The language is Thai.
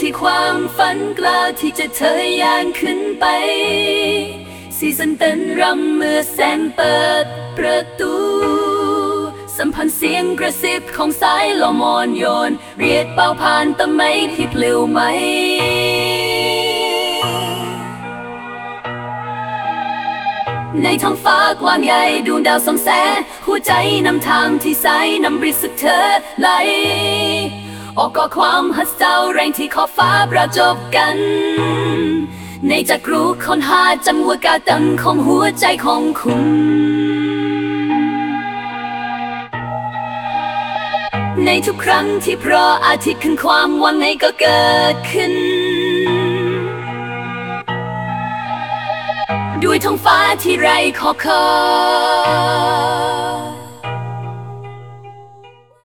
ที่ความฝันกล้าที่จะเธอย่างขึ้นไปซีซันเต้นรำเมื่อแสงเปิดประตู สัมพันธ์เสียงกระซิบของสายลมอ่อนโยน เรียกเป่าผ่านตะไมที่ปลิวไหมในท้องฟ้ากว้างใหญ่ดวงดาวสองแสงหัวใจนำทางที่สายนำบริสุทธิ์เธอไหล อกก่อความหัศเจ้าแรงที่ขอบฟ้าประจบกัน ในจักรูคนหาจำหัวกาตังของหัวใจของคุณในทุกครั้งที่พราะอาทิตย์ขึ้นความหวังให้ก็เกิดขึ้น ด้วยท้องฟ้าที่ไร้ขอบขอ